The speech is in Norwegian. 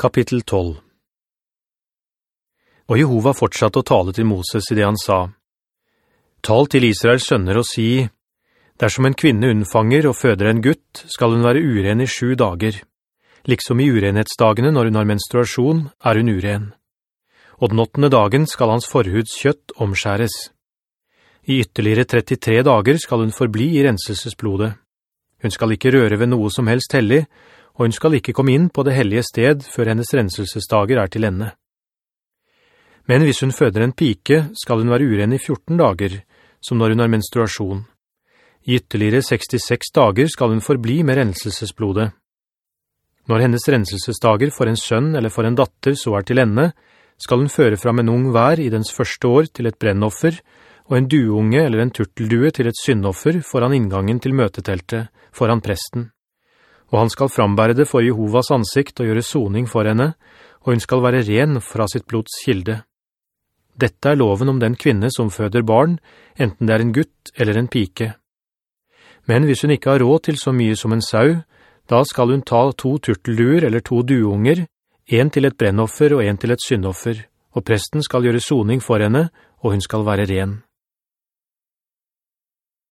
Kapittel 12 Og Jehova fortsatte å tale til Moses i det han sa, «Tal til Israels sønner og si, Dersom en kvinne unnfanger og føder en gutt, skal hun være uren i sju dager. Liksom i urenhetsdagene når hun har menstruasjon, er hun uren. Og den åttende dagen skal hans forhuds kjøtt omskjæres. I ytterligere 33 dager skal hun forbli i renselsesblodet. Hun skal ikke røre ved noe som helst hellig, og hun skal ikke komme inn på det hellige sted før hennes renselsesdager er til ende. Men hvis hun føder en pike, skal hun være uren i 14 dager, som når hun har menstruasjon. I ytterligere 66 dager skal hun forbli med renselsesblodet. Når hennes renselsesdager for en sønn eller for en datter så er til ende, skal hun føre fram en ung vær i dens første år til et brennoffer, og en duunge eller en turteldue til et syndoffer foran inngangen til møteteltet, foran presten og han skal frambære det for Jehovas ansikt og gjøre soning for henne, og hun skal være ren fra sitt blods kilde. Dette er loven om den kvinne som føder barn, enten det er en gutt eller en pike. Men hvis hun ikke har råd til så mye som en sau, da skal hun ta to turtelduer eller to duunger, en til et brennoffer og en til et syndoffer, og presten skal gjøre soning for henne, og hun skal være ren.